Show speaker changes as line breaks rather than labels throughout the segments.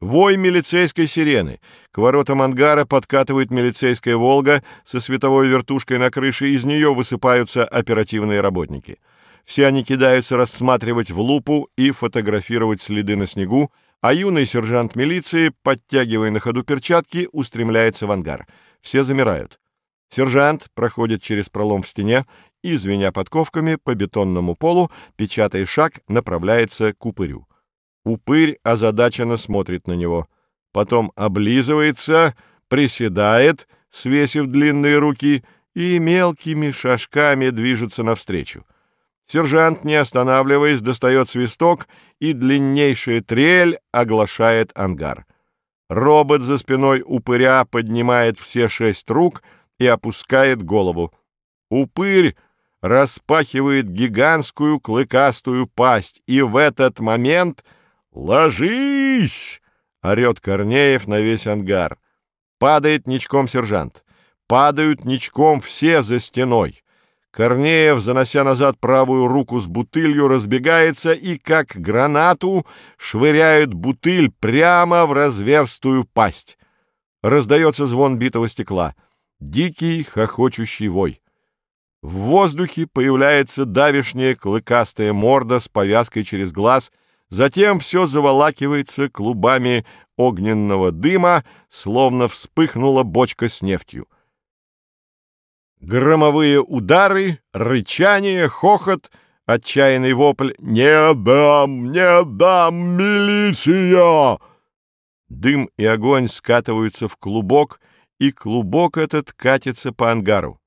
Вой милицейской сирены. К воротам ангара подкатывает милицейская «Волга» со световой вертушкой на крыше, из нее высыпаются оперативные работники. Все они кидаются рассматривать в лупу и фотографировать следы на снегу, а юный сержант милиции, подтягивая на ходу перчатки, устремляется в ангар. Все замирают. Сержант проходит через пролом в стене и, звеня подковками по бетонному полу, печатая шаг, направляется к упырю. Упырь озадаченно смотрит на него. Потом облизывается, приседает, свесив длинные руки, и мелкими шажками движется навстречу. Сержант, не останавливаясь, достает свисток, и длиннейшая трель оглашает ангар. Робот за спиной упыря поднимает все шесть рук и опускает голову. Упырь распахивает гигантскую клыкастую пасть, и в этот момент «Ложись!» — орет Корнеев на весь ангар. Падает ничком сержант. Падают ничком все за стеной. Корнеев, занося назад правую руку с бутылью, разбегается и, как гранату, швыряет бутыль прямо в разверстую пасть. Раздается звон битого стекла. Дикий хохочущий вой. В воздухе появляется давишняя клыкастая морда с повязкой через глаз — Затем все заволакивается клубами огненного дыма, словно вспыхнула бочка с нефтью. Громовые удары, рычание, хохот, отчаянный вопль «Не дам! Не дам! Милиция!» Дым и огонь скатываются в клубок, и клубок этот катится по ангару.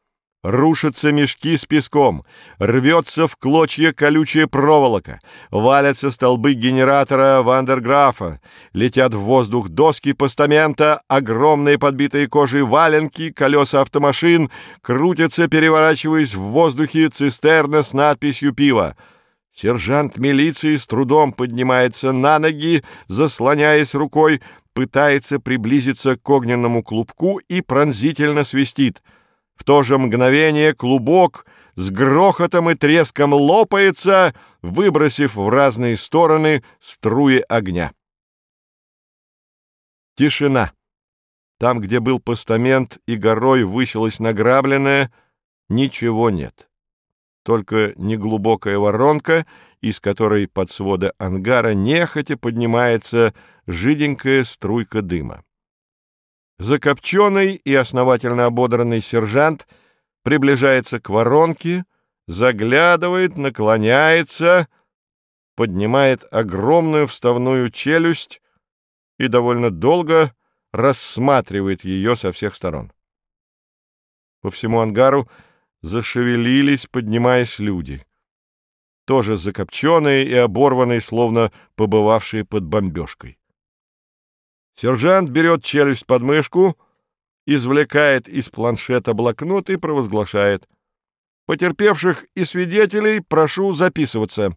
Рушатся мешки с песком, рвется в клочья колючая проволока, валятся столбы генератора Вандерграфа, летят в воздух доски постамента, огромные подбитые кожей валенки, колеса автомашин, крутятся, переворачиваясь в воздухе цистерна с надписью «Пиво». Сержант милиции с трудом поднимается на ноги, заслоняясь рукой, пытается приблизиться к огненному клубку и пронзительно свистит — в то же мгновение клубок с грохотом и треском лопается, выбросив в разные стороны струи огня. Тишина. Там, где был постамент и горой высилась награбленное, ничего нет. Только неглубокая воронка, из которой под свода ангара нехотя поднимается жиденькая струйка дыма. Закопченный и основательно ободранный сержант приближается к воронке, заглядывает, наклоняется, поднимает огромную вставную челюсть и довольно долго рассматривает ее со всех сторон. По всему ангару зашевелились, поднимаясь люди. Тоже закопченные и оборванные, словно побывавшие под бомбежкой. Сержант берет челюсть под мышку, извлекает из планшета блокнот и провозглашает. «Потерпевших и свидетелей прошу записываться».